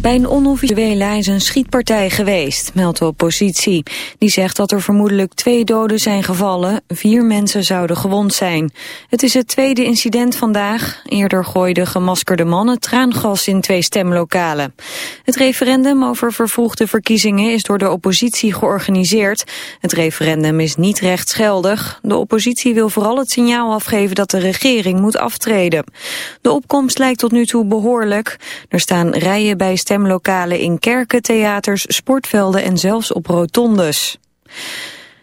Bij een onofficiële is een schietpartij geweest, meldt de oppositie. Die zegt dat er vermoedelijk twee doden zijn gevallen, vier mensen zouden gewond zijn. Het is het tweede incident vandaag. Eerder gooiden gemaskerde mannen traangas in twee stemlokalen. Het referendum over vervroegde verkiezingen is door de oppositie georganiseerd. Het referendum is niet rechtsgeldig. De oppositie wil vooral het signaal afgeven dat de regering moet aftreden. De opkomst lijkt tot nu toe behoorlijk. Er staan rijen bij stemlokalen in kerken, theaters, sportvelden en zelfs op rotondes.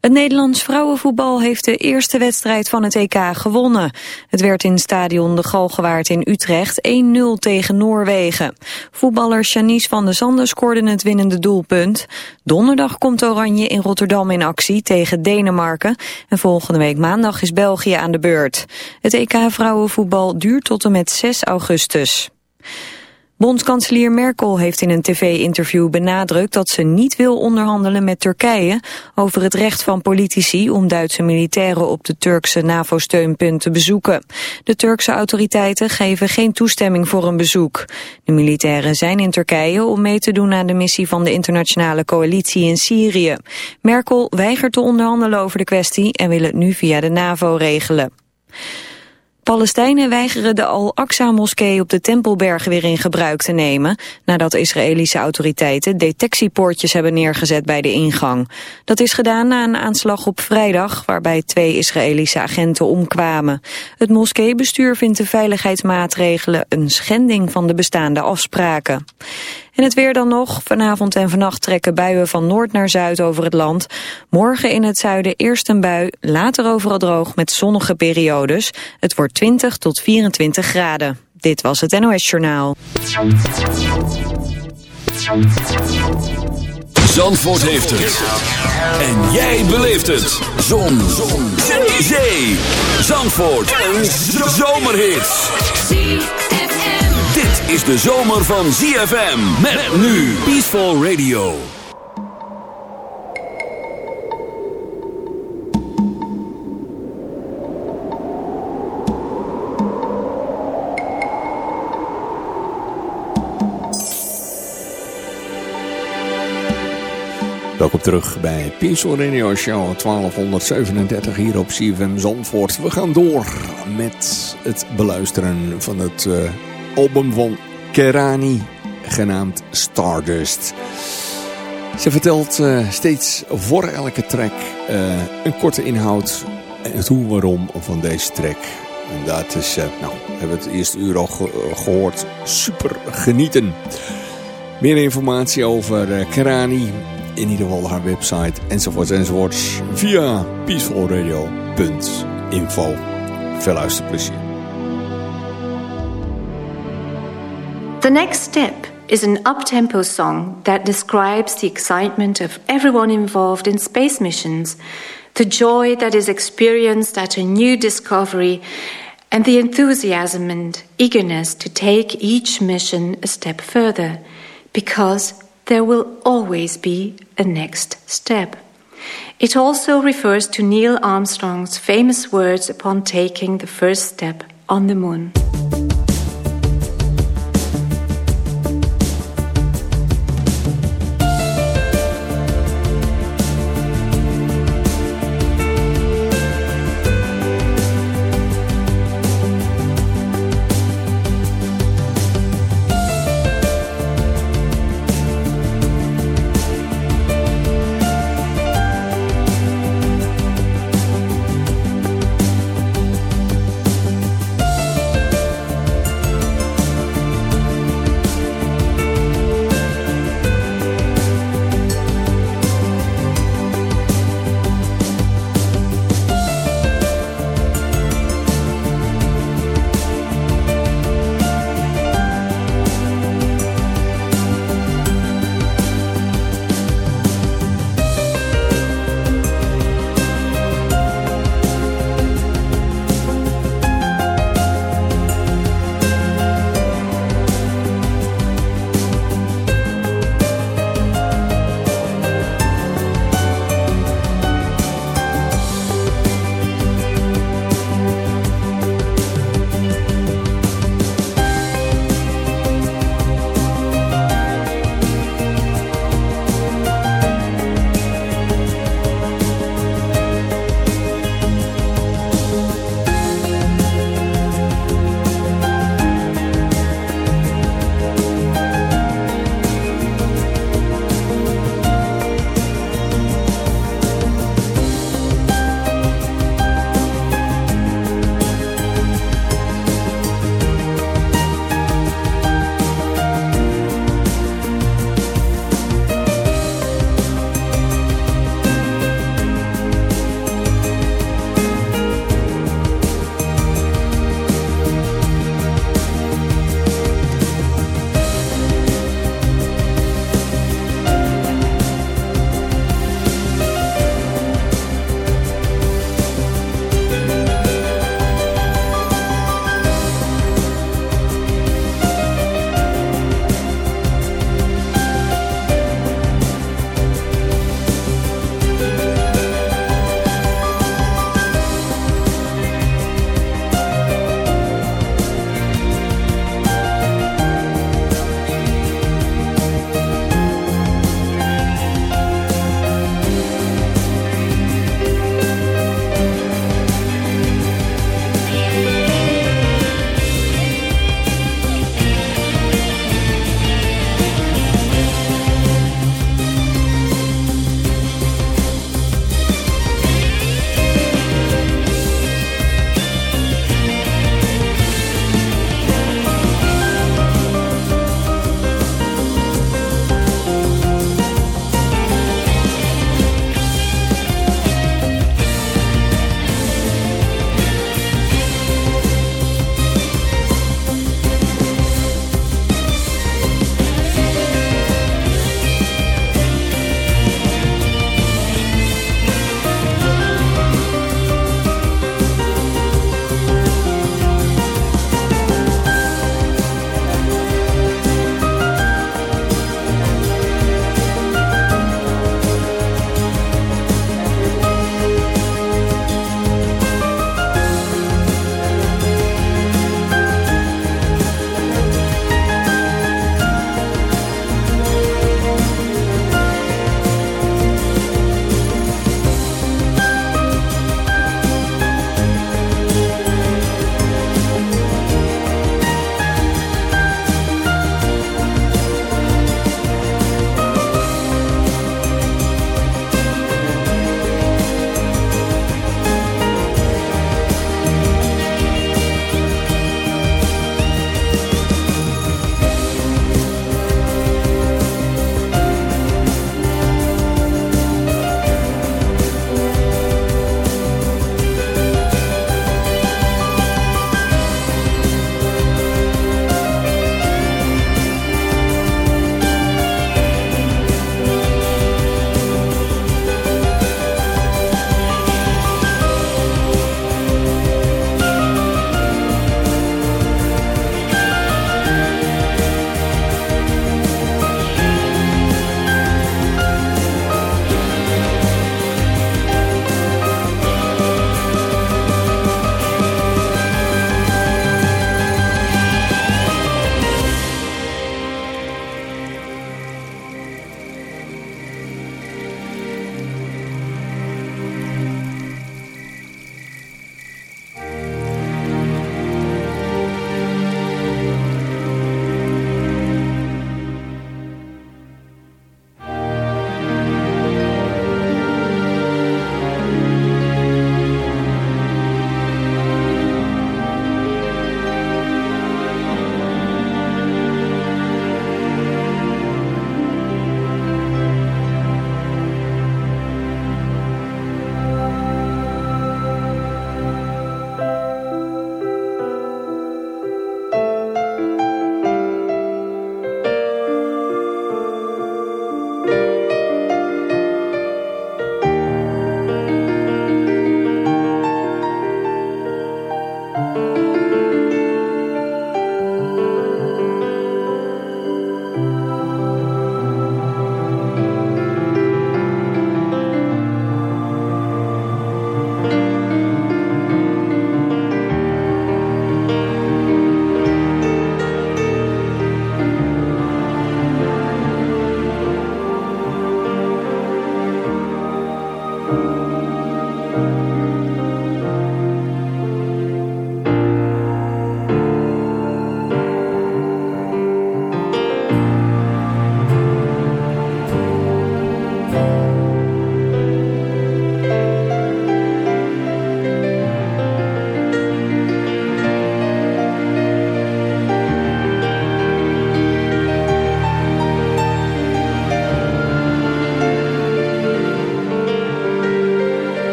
Het Nederlands vrouwenvoetbal heeft de eerste wedstrijd van het EK gewonnen. Het werd in stadion De Galgenwaard in Utrecht 1-0 tegen Noorwegen. Voetballer Janice van der Zanden scoorde het winnende doelpunt. Donderdag komt Oranje in Rotterdam in actie tegen Denemarken. En volgende week maandag is België aan de beurt. Het EK vrouwenvoetbal duurt tot en met 6 augustus. Bondskanselier Merkel heeft in een tv-interview benadrukt dat ze niet wil onderhandelen met Turkije over het recht van politici om Duitse militairen op de Turkse NAVO-steunpunt te bezoeken. De Turkse autoriteiten geven geen toestemming voor een bezoek. De militairen zijn in Turkije om mee te doen aan de missie van de internationale coalitie in Syrië. Merkel weigert te onderhandelen over de kwestie en wil het nu via de NAVO regelen. Palestijnen weigeren de Al-Aqsa-moskee op de Tempelberg weer in gebruik te nemen, nadat Israëlische autoriteiten detectiepoortjes hebben neergezet bij de ingang. Dat is gedaan na een aanslag op vrijdag, waarbij twee Israëlische agenten omkwamen. Het moskeebestuur vindt de veiligheidsmaatregelen een schending van de bestaande afspraken. En het weer dan nog. Vanavond en vannacht trekken buien van noord naar zuid over het land. Morgen in het zuiden eerst een bui, later overal droog met zonnige periodes. Het wordt 20 tot 24 graden. Dit was het NOS Journaal. Zandvoort heeft het. En jij beleeft het. Zon. Zon. Zee. Zandvoort. Een zomerhit dit is de zomer van ZFM. Met nu Peaceful Radio. Welkom terug bij Peaceful Radio Show 1237 hier op CFM Zandvoort. We gaan door met het beluisteren van het... Uh, album van Kerani, genaamd Stardust. Ze vertelt uh, steeds voor elke track uh, een korte inhoud en het hoe waarom van deze track. En dat is, uh, nou, we hebben het eerste uur al ge gehoord, super genieten. Meer informatie over Kerani, in ieder geval haar website enzovoorts enzovoorts via peacefulradio.info. Veel luisterplezier. The next step is an up-tempo song that describes the excitement of everyone involved in space missions, the joy that is experienced at a new discovery, and the enthusiasm and eagerness to take each mission a step further, because there will always be a next step. It also refers to Neil Armstrong's famous words upon taking the first step on the moon.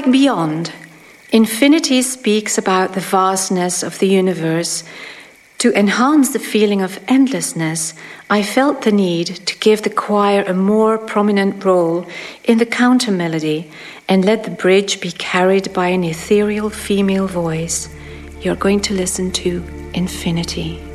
Like beyond, infinity speaks about the vastness of the universe. To enhance the feeling of endlessness, I felt the need to give the choir a more prominent role in the counter melody and let the bridge be carried by an ethereal female voice. You're going to listen to Infinity.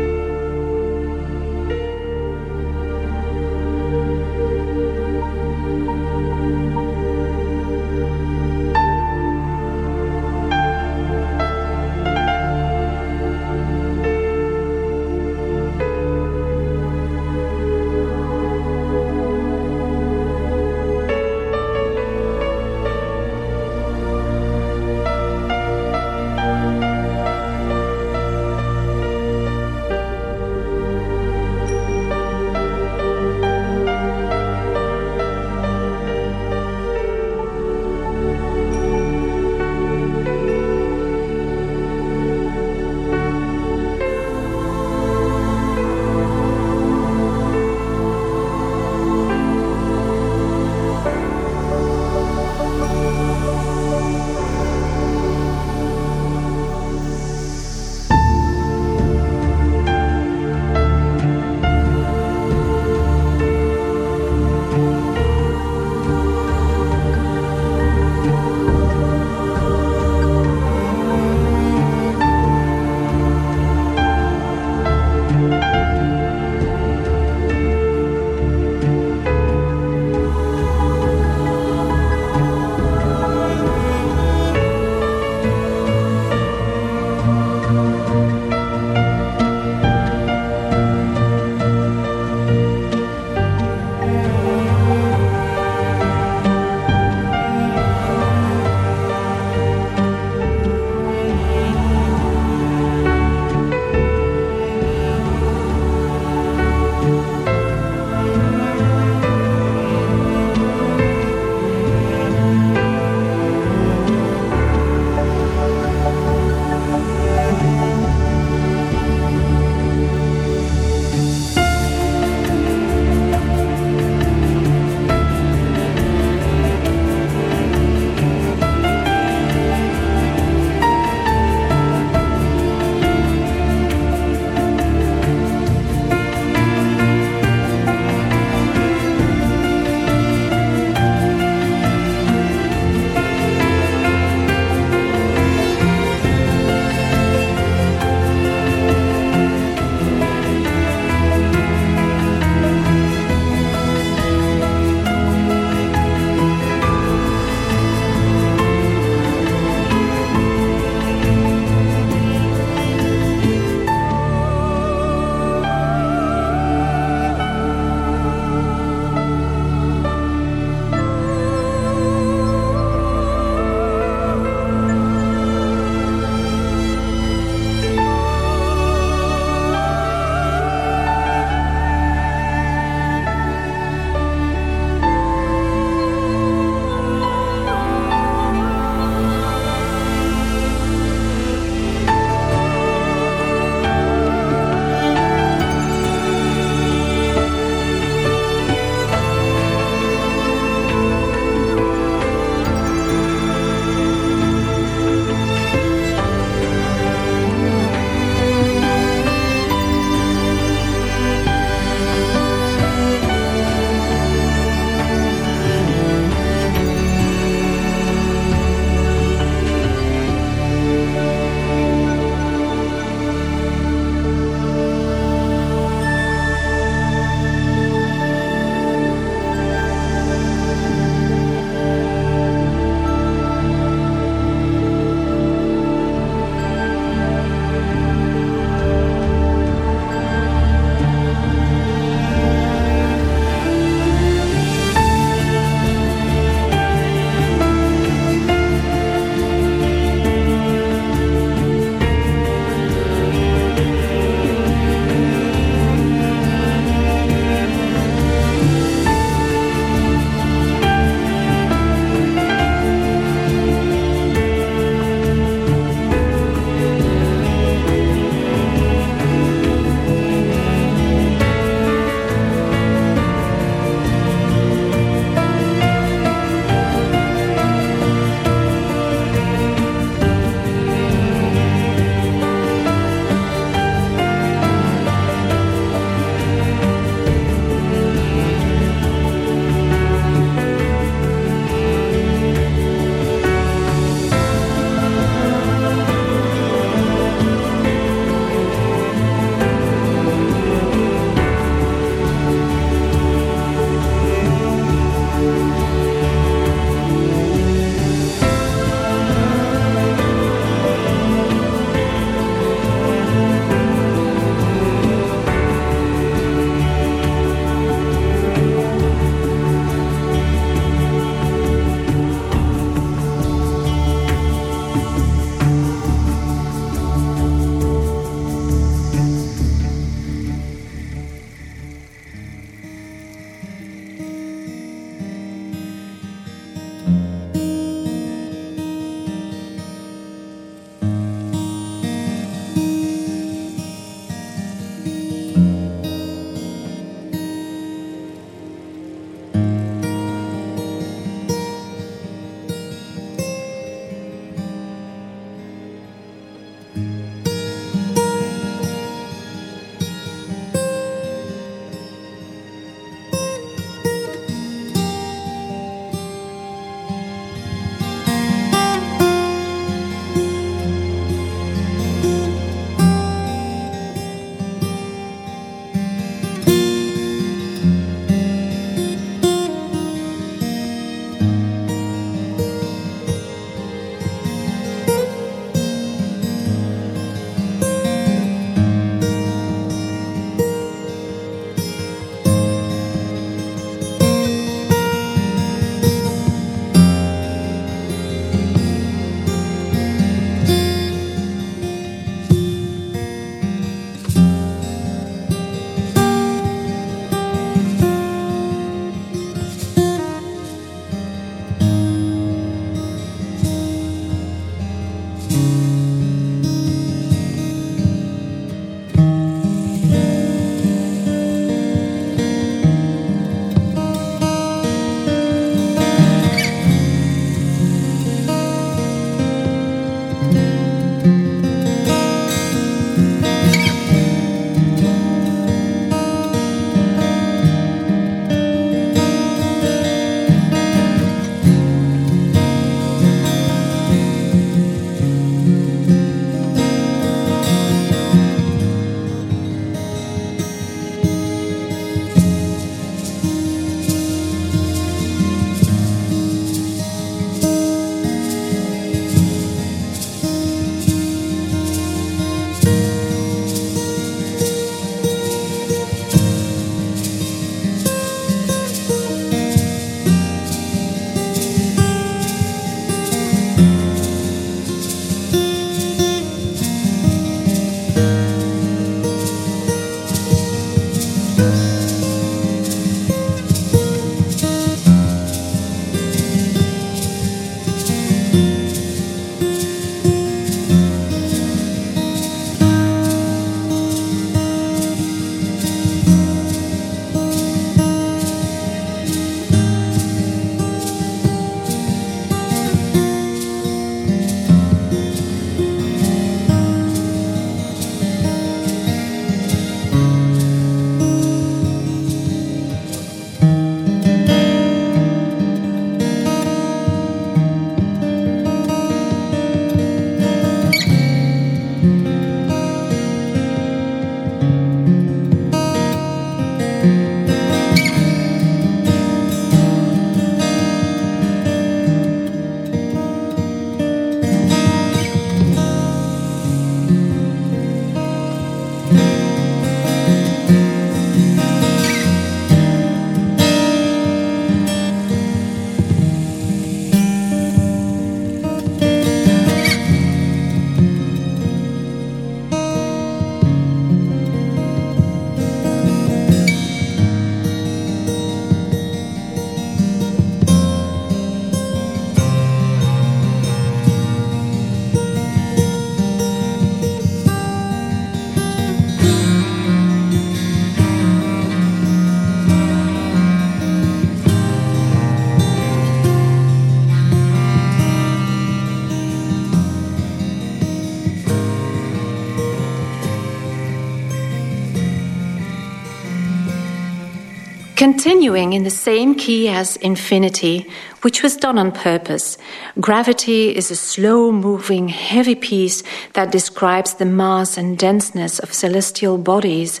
Continuing in the same key as infinity, which was done on purpose, gravity is a slow moving, heavy piece that describes the mass and denseness of celestial bodies.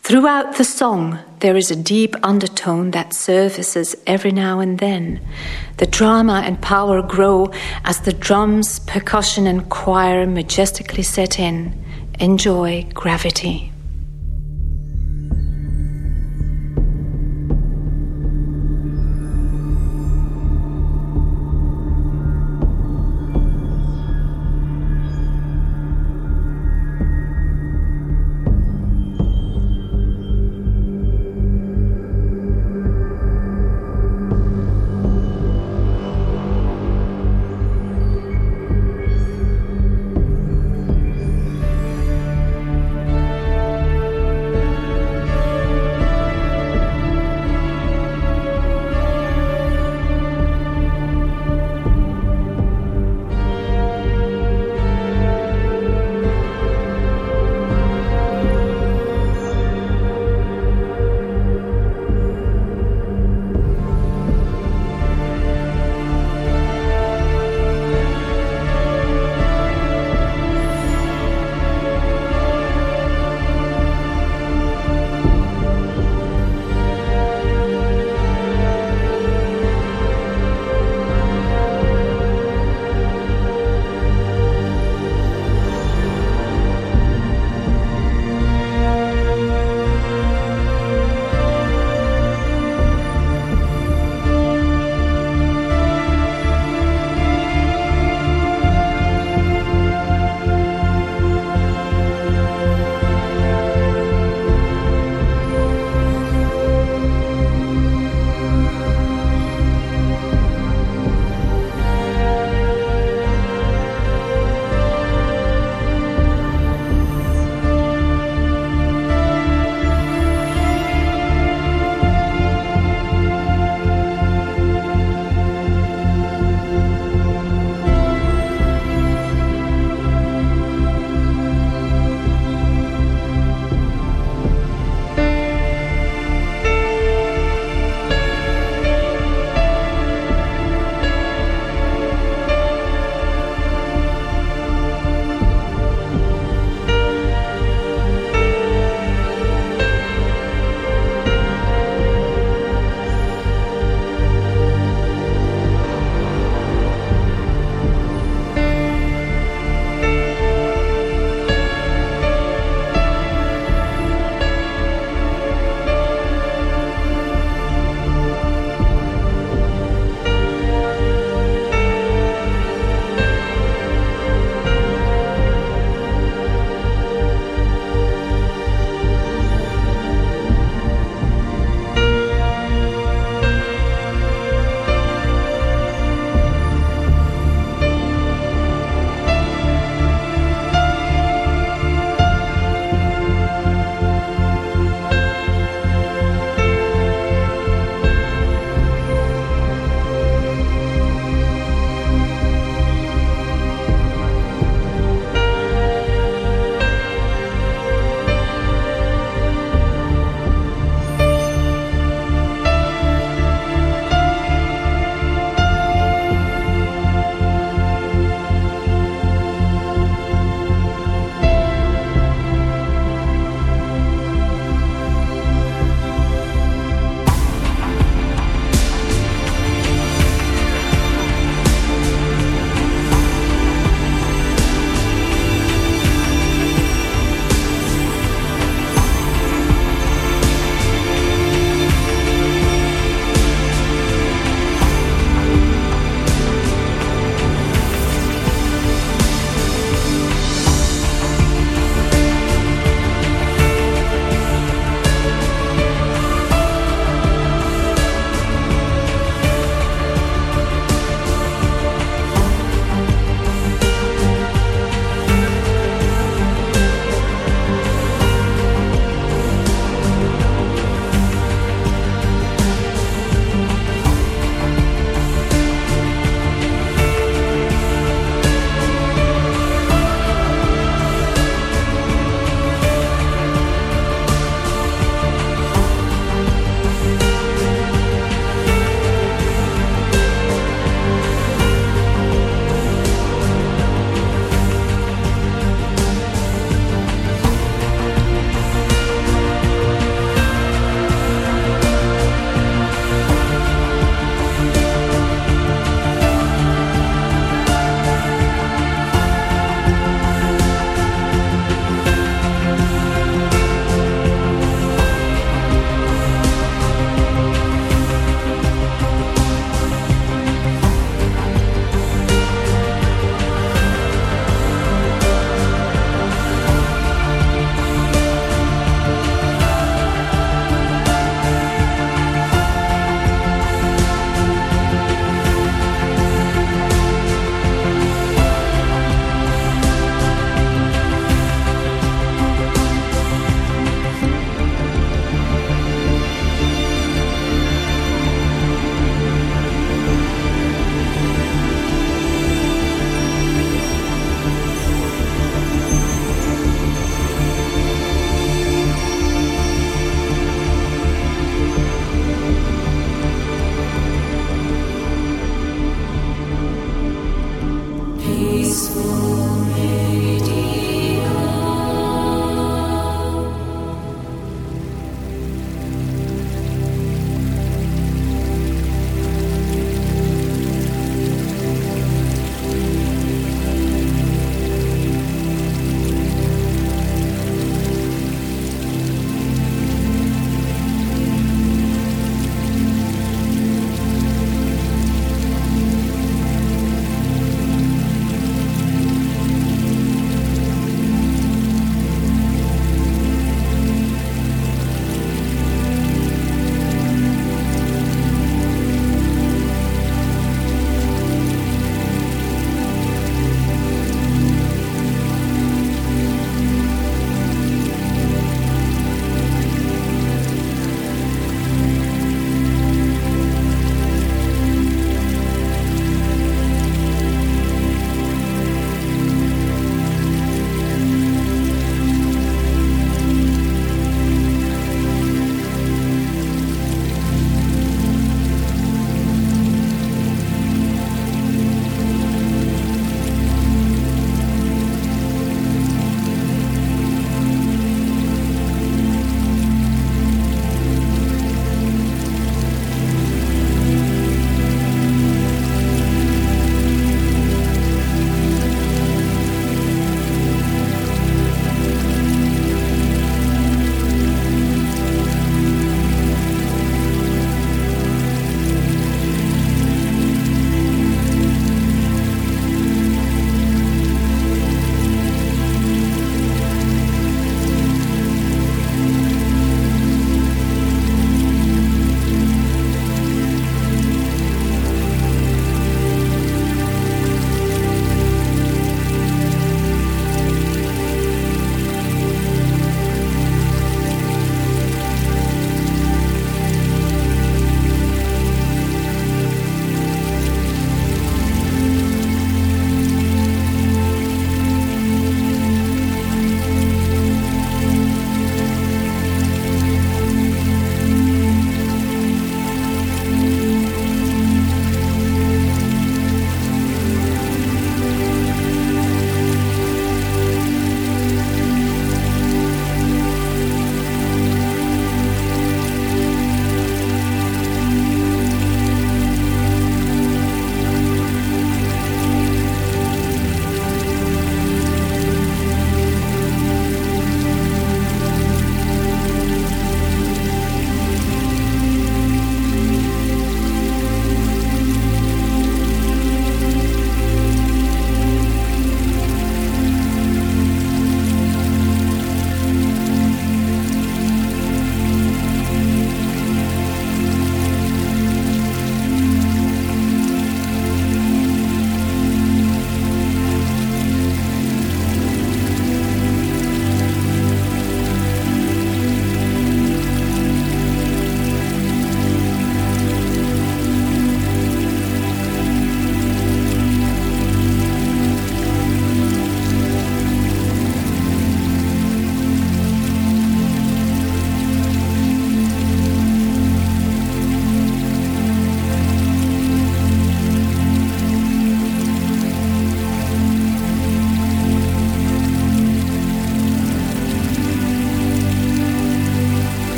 Throughout the song, there is a deep undertone that surfaces every now and then. The drama and power grow as the drums, percussion, and choir majestically set in. Enjoy gravity.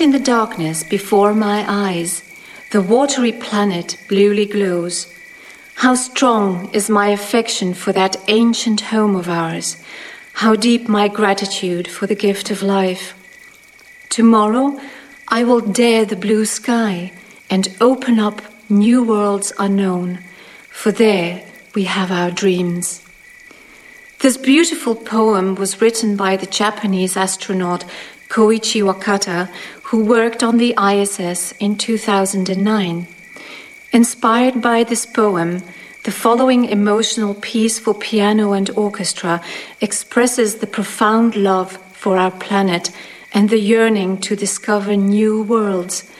In the darkness before my eyes, the watery planet bluely glows. How strong is my affection for that ancient home of ours, how deep my gratitude for the gift of life. Tomorrow, I will dare the blue sky and open up new worlds unknown, for there we have our dreams. This beautiful poem was written by the Japanese astronaut Koichi Wakata, who worked on the ISS in 2009. Inspired by this poem, the following emotional piece for piano and orchestra expresses the profound love for our planet and the yearning to discover new worlds.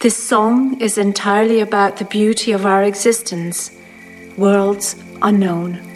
This song is entirely about the beauty of our existence, worlds unknown.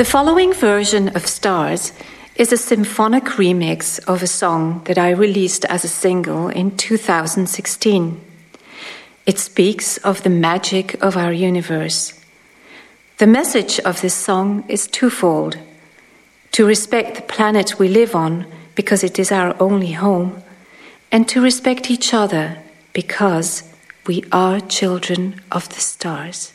The following version of Stars is a symphonic remix of a song that I released as a single in 2016. It speaks of the magic of our universe. The message of this song is twofold to respect the planet we live on because it is our only home, and to respect each other because we are children of the stars.